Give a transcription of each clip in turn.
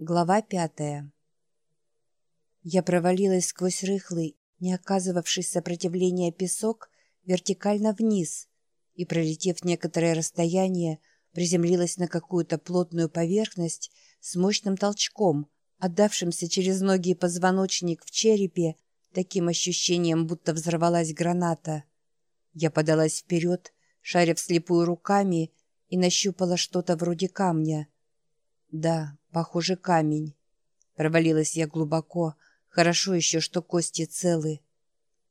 Глава пятая. Я провалилась сквозь рыхлый, не оказывавший сопротивления песок, вертикально вниз и, пролетев некоторое расстояние, приземлилась на какую-то плотную поверхность с мощным толчком, отдавшимся через ноги и позвоночник в черепе, таким ощущением, будто взорвалась граната. Я подалась вперед, шаря вслепую руками, и нащупала что-то вроде камня. Да, Похоже, камень. Провалилась я глубоко. Хорошо еще, что кости целы.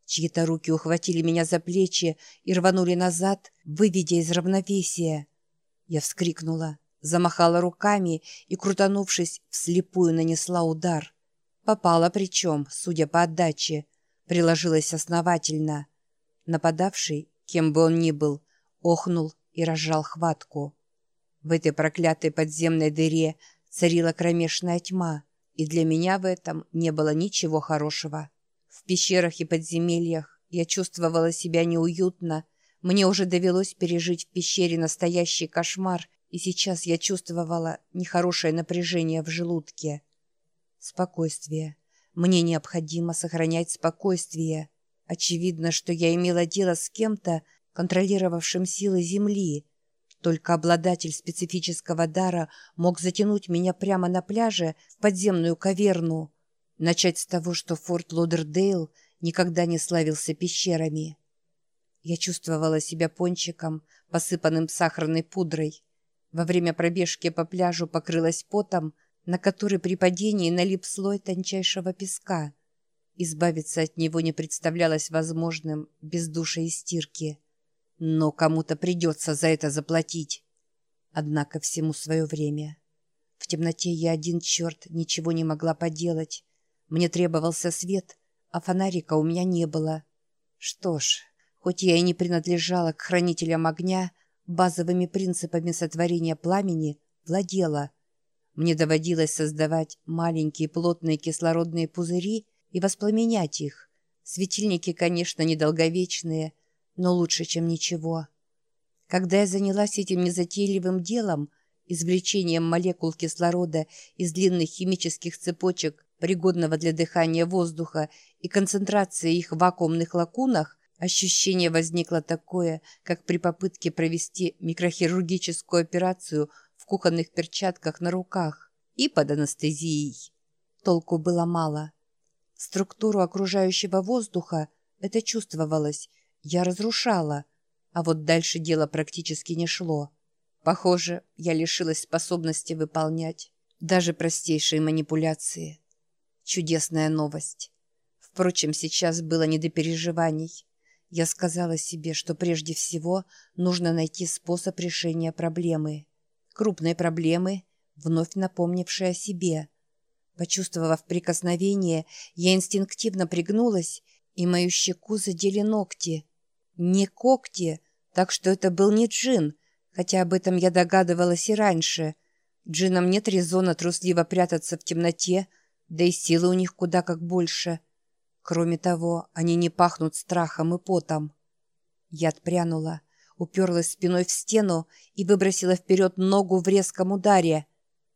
Чьи-то руки ухватили меня за плечи и рванули назад, выведя из равновесия. Я вскрикнула, замахала руками и, крутанувшись, вслепую нанесла удар. Попала причем, судя по отдаче. Приложилась основательно. Нападавший, кем бы он ни был, охнул и разжал хватку. В этой проклятой подземной дыре Царила кромешная тьма, и для меня в этом не было ничего хорошего. В пещерах и подземельях я чувствовала себя неуютно. Мне уже довелось пережить в пещере настоящий кошмар, и сейчас я чувствовала нехорошее напряжение в желудке. Спокойствие. Мне необходимо сохранять спокойствие. Очевидно, что я имела дело с кем-то, контролировавшим силы Земли, только обладатель специфического дара мог затянуть меня прямо на пляже в подземную каверну. Начать с того, что форт Лодердейл никогда не славился пещерами. Я чувствовала себя пончиком, посыпанным сахарной пудрой. Во время пробежки по пляжу покрылась потом, на который при падении налип слой тончайшего песка. Избавиться от него не представлялось возможным без души и стирки. Но кому-то придется за это заплатить. Однако всему свое время. В темноте я один черт ничего не могла поделать. Мне требовался свет, а фонарика у меня не было. Что ж, хоть я и не принадлежала к хранителям огня, базовыми принципами сотворения пламени владела. Мне доводилось создавать маленькие плотные кислородные пузыри и воспламенять их. Светильники, конечно, недолговечные, но лучше, чем ничего. Когда я занялась этим незатейливым делом, извлечением молекул кислорода из длинных химических цепочек, пригодного для дыхания воздуха, и концентрацией их в вакуумных лакунах, ощущение возникло такое, как при попытке провести микрохирургическую операцию в кухонных перчатках на руках и под анестезией. Толку было мало. Структуру окружающего воздуха это чувствовалось, я разрушала, а вот дальше дело практически не шло. Похоже, я лишилась способности выполнять даже простейшие манипуляции. Чудесная новость. Впрочем, сейчас было не до переживаний. Я сказала себе, что прежде всего нужно найти способ решения проблемы. Крупной проблемы, вновь напомнившей о себе. Почувствовав прикосновение, я инстинктивно пригнулась, и мою щеку задели ногти не когти, так что это был не джин, хотя об этом я догадывалась и раньше. Джинам нет резона трусливо прятаться в темноте, да и силы у них куда как больше. Кроме того, они не пахнут страхом и потом. Я отпрянула, уперлась спиной в стену и выбросила вперед ногу в резком ударе.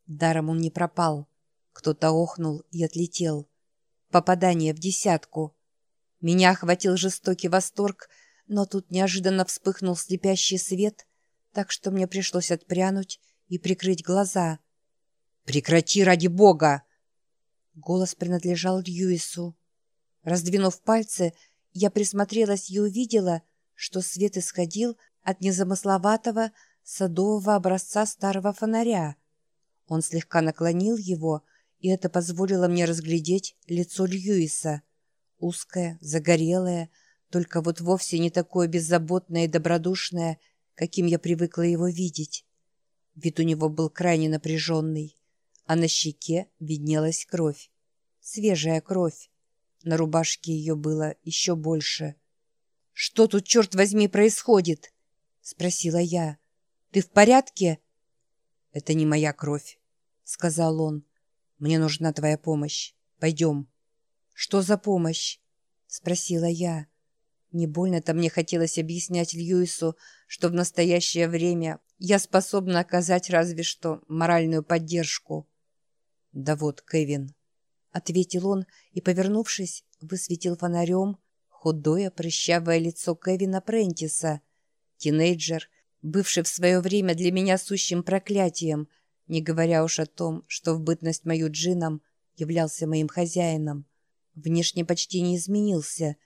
Даром он не пропал. Кто-то охнул и отлетел. Попадание в десятку. Меня охватил жестокий восторг — но тут неожиданно вспыхнул слепящий свет, так что мне пришлось отпрянуть и прикрыть глаза. «Прекрати ради бога!» Голос принадлежал Льюису. Раздвинув пальцы, я присмотрелась и увидела, что свет исходил от незамысловатого садового образца старого фонаря. Он слегка наклонил его, и это позволило мне разглядеть лицо Льюиса. Узкое, загорелое, только вот вовсе не такое беззаботное и добродушное, каким я привыкла его видеть. Вид у него был крайне напряженный, а на щеке виднелась кровь. Свежая кровь. На рубашке ее было еще больше. «Что тут, черт возьми, происходит?» — спросила я. «Ты в порядке?» «Это не моя кровь», — сказал он. «Мне нужна твоя помощь. Пойдем». «Что за помощь?» — спросила я. Не больно-то мне хотелось объяснять Льюису, что в настоящее время я способна оказать разве что моральную поддержку. «Да вот, Кевин», — ответил он и, повернувшись, высветил фонарем худое прыщавое лицо Кевина Прентиса, тинейджер, бывший в свое время для меня сущим проклятием, не говоря уж о том, что в бытность мою джином являлся моим хозяином. Внешне почти не изменился.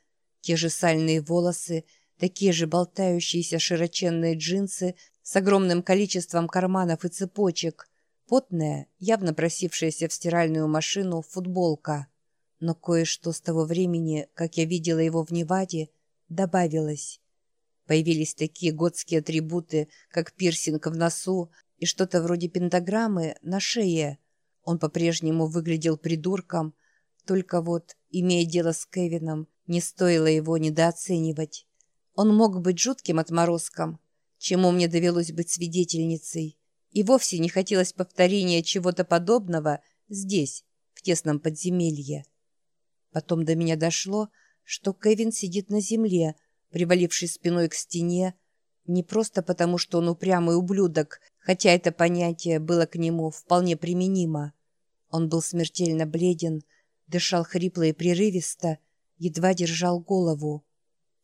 Те же сальные волосы, такие же болтающиеся широченные джинсы с огромным количеством карманов и цепочек, потная, явно просившаяся в стиральную машину футболка. Но кое-что с того времени, как я видела его в Неваде, добавилось. Появились такие готские атрибуты, как пирсинг в носу и что-то вроде пентаграммы на шее. Он по-прежнему выглядел придурком, только вот, имея дело с Кевином, не стоило его недооценивать. Он мог быть жутким отморозком, чему мне довелось быть свидетельницей, и вовсе не хотелось повторения чего-то подобного здесь, в тесном подземелье. Потом до меня дошло, что Кевин сидит на земле, привалившись спиной к стене, не просто потому, что он упрямый ублюдок, хотя это понятие было к нему вполне применимо. Он был смертельно бледен, дышал хрипло и прерывисто, едва держал голову.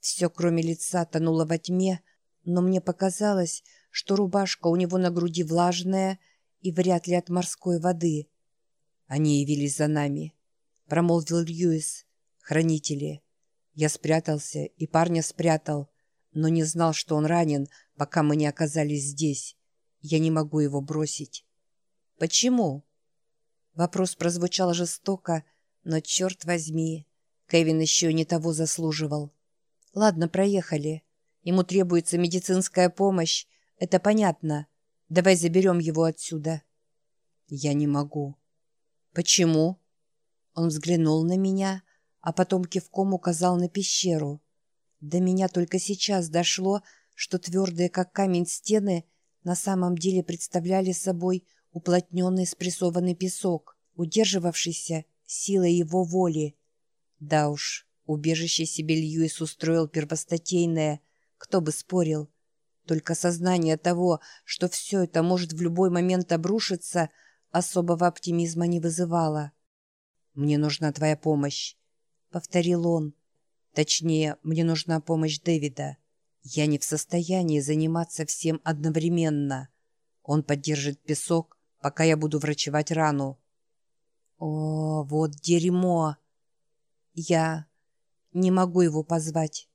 Все, кроме лица, тонуло во тьме, но мне показалось, что рубашка у него на груди влажная и вряд ли от морской воды. Они явились за нами, промолвил Льюис. Хранители. Я спрятался, и парня спрятал, но не знал, что он ранен, пока мы не оказались здесь. Я не могу его бросить. Почему? Вопрос прозвучал жестоко, но, черт возьми, Кевин еще не того заслуживал. Ладно, проехали. Ему требуется медицинская помощь. Это понятно. Давай заберем его отсюда. Я не могу. Почему? Он взглянул на меня, а потом кивком указал на пещеру. До меня только сейчас дошло, что твердые, как камень, стены на самом деле представляли собой уплотненный спрессованный песок, удерживавшийся силой его воли. Да уж, убежище себе Льюис устроил первостатейное, кто бы спорил. Только сознание того, что все это может в любой момент обрушиться, особого оптимизма не вызывало. «Мне нужна твоя помощь», — повторил он. Точнее, мне нужна помощь Дэвида. Я не в состоянии заниматься всем одновременно. Он поддержит песок, пока я буду врачевать рану. О, вот дерьмо! Я не могу его позвать.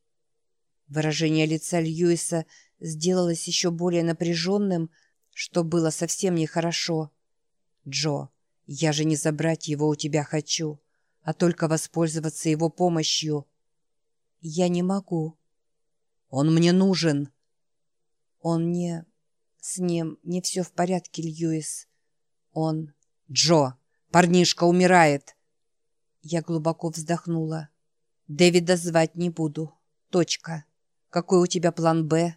Выражение лица Льюиса сделалось еще более напряженным, что было совсем нехорошо. «Джо, я же не забрать его у тебя хочу, а только воспользоваться его помощью». «Я не могу». «Он мне нужен». «Он не... С ним не все в порядке, Льюис. Он...» «Джо, парнишка умирает!» Я глубоко вздохнула. «Дэвида звать не буду. Точка. Какой у тебя план «Б»?»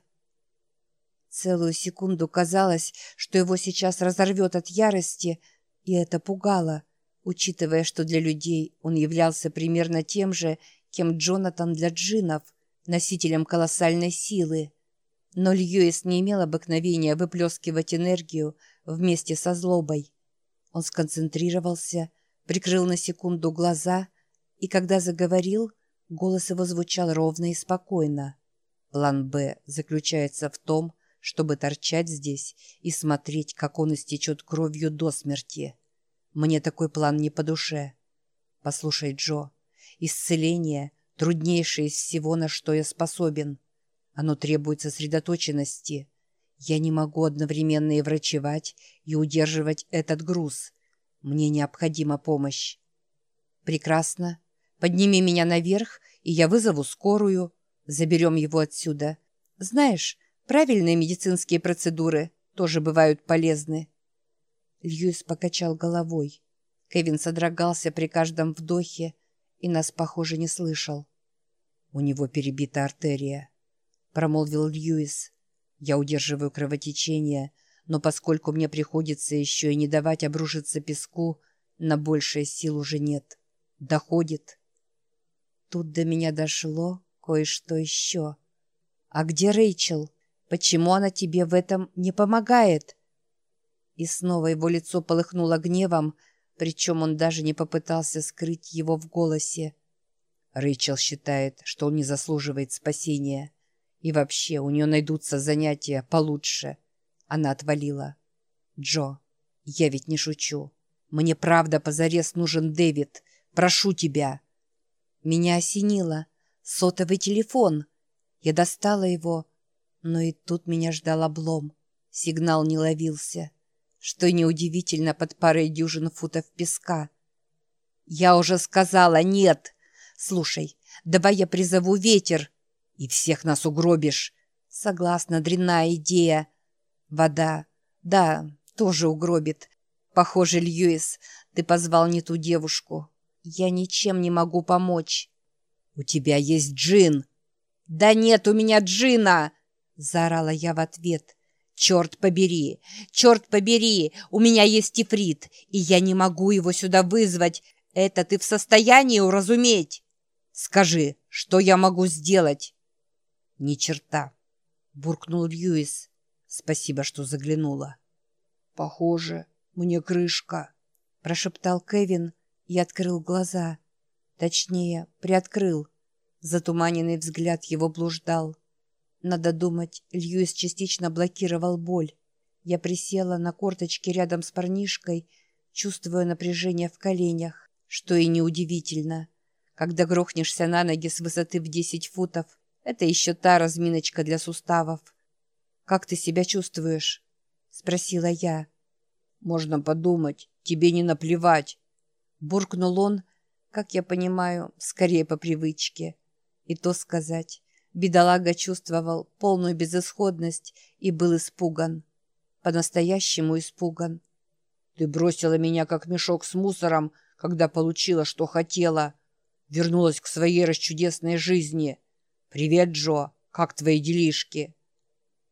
Целую секунду казалось, что его сейчас разорвет от ярости, и это пугало, учитывая, что для людей он являлся примерно тем же, кем Джонатан для джинов, носителем колоссальной силы. Но Льюис не имел обыкновения выплескивать энергию вместе со злобой. Он сконцентрировался, прикрыл на секунду глаза, и когда заговорил, голос его звучал ровно и спокойно. План «Б» заключается в том, чтобы торчать здесь и смотреть, как он истечет кровью до смерти. Мне такой план не по душе. Послушай, Джо, Исцеление – труднейшее из всего, на что я способен. Оно требует сосредоточенности. Я не могу одновременно и врачевать, и удерживать этот груз. Мне необходима помощь. Прекрасно. Подними меня наверх, и я вызову скорую. Заберем его отсюда. Знаешь, правильные медицинские процедуры тоже бывают полезны. Льюис покачал головой. Кевин содрогался при каждом вдохе, и нас, похоже, не слышал. «У него перебита артерия», — промолвил Льюис. «Я удерживаю кровотечение, но поскольку мне приходится еще и не давать обрушиться песку, на большее сил уже нет. Доходит». Тут до меня дошло кое-что еще. «А где Рэйчел? Почему она тебе в этом не помогает?» И снова его лицо полыхнуло гневом, Причем он даже не попытался скрыть его в голосе. Рэйчел считает, что он не заслуживает спасения. И вообще у нее найдутся занятия получше. Она отвалила. «Джо, я ведь не шучу. Мне правда позарез нужен Дэвид. Прошу тебя». Меня осенило. Сотовый телефон. Я достала его, но и тут меня ждал облом. Сигнал не ловился, что неудивительно под парой дюжин футов песка. «Я уже сказала нет! Слушай, давай я призову ветер, и всех нас угробишь!» Согласна, дрянная идея. Вода, да, тоже угробит. Похоже, Льюис, ты позвал не ту девушку. Я ничем не могу помочь. У тебя есть джин. Да нет у меня джина! Заорала я в ответ. «Черт побери! Черт побери! У меня есть ифрит, и я не могу его сюда вызвать. Это ты в состоянии уразуметь? Скажи, что я могу сделать?» «Ни черта!» — буркнул Льюис. «Спасибо, что заглянула». «Похоже, мне крышка», — прошептал Кевин и открыл глаза. Точнее, приоткрыл. Затуманенный взгляд его блуждал. Надо думать, Льюис частично блокировал боль. Я присела на корточки рядом с парнишкой, чувствуя напряжение в коленях, что и неудивительно. Когда грохнешься на ноги с высоты в 10 футов, это еще та разминочка для суставов. «Как ты себя чувствуешь?» — спросила я. «Можно подумать, тебе не наплевать!» Буркнул он, как я понимаю, скорее по привычке. И то сказать, Бедолага чувствовал полную безысходность и был испуган. По-настоящему испуган. «Ты бросила меня, как мешок с мусором, когда получила, что хотела. Вернулась к своей расчудесной жизни. Привет, Джо, как твои делишки?»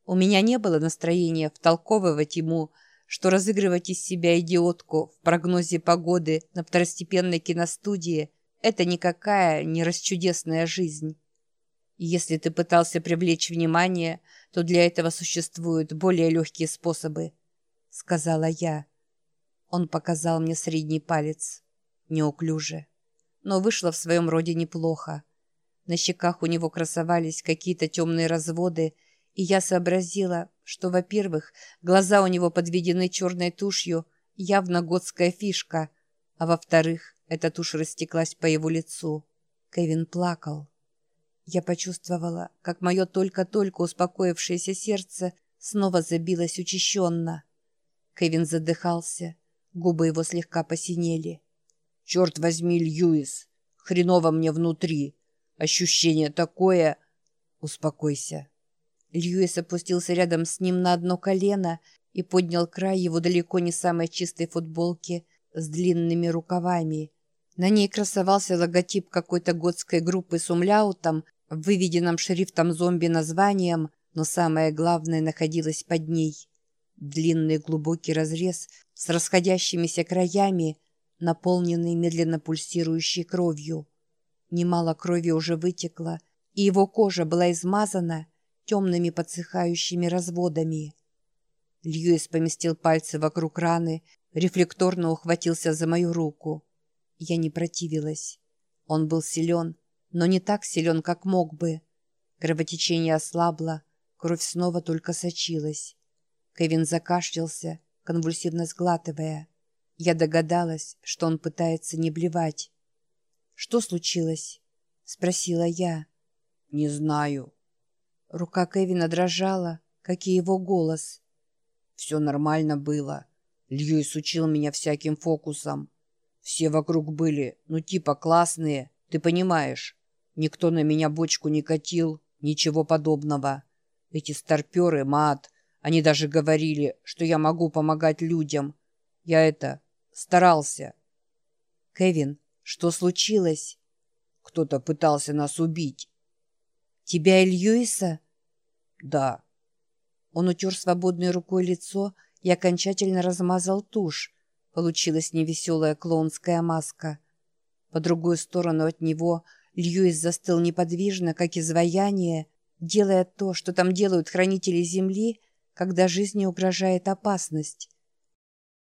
У меня не было настроения втолковывать ему, что разыгрывать из себя идиотку в прогнозе погоды на второстепенной киностудии – это никакая не расчудесная жизнь. Если ты пытался привлечь внимание, то для этого существуют более легкие способы», — сказала я. Он показал мне средний палец. Неуклюже. Но вышло в своем роде неплохо. На щеках у него красовались какие-то темные разводы, и я сообразила, что, во-первых, глаза у него подведены черной тушью, явно готская фишка, а во-вторых, эта тушь растеклась по его лицу. Кевин плакал. Я почувствовала, как мое только-только успокоившееся сердце снова забилось учащенно. Кевин задыхался, губы его слегка посинели. «Черт возьми, Льюис! Хреново мне внутри! Ощущение такое...» «Успокойся!» Льюис опустился рядом с ним на одно колено и поднял край его далеко не самой чистой футболки с длинными рукавами. На ней красовался логотип какой-то готской группы с умляутом выведенном шрифтом зомби названием, но самое главное находилось под ней. Длинный глубокий разрез с расходящимися краями, наполненный медленно пульсирующей кровью. Немало крови уже вытекло, и его кожа была измазана темными подсыхающими разводами. Льюис поместил пальцы вокруг раны, рефлекторно ухватился за мою руку. Я не противилась. Он был силен, но не так силен, как мог бы. Кровотечение ослабло, кровь снова только сочилась. Кевин закашлялся, конвульсивно сглатывая. Я догадалась, что он пытается не блевать. «Что случилось?» — спросила я. «Не знаю». Рука Кевина дрожала, как и его голос. «Все нормально было. Льюис учил меня всяким фокусам. Все вокруг были, ну типа классные, ты понимаешь. Никто на меня бочку не катил, ничего подобного. Эти старперы, мат, они даже говорили, что я могу помогать людям. Я это, старался. Кевин, что случилось? Кто-то пытался нас убить. Тебя и Льюиса? Да. Он утер свободной рукой лицо и окончательно размазал тушь. Получилась невеселая клоунская маска. По другую сторону от него – Льюис застыл неподвижно, как изваяние, делая то, что там делают хранители Земли, когда жизни угрожает опасность.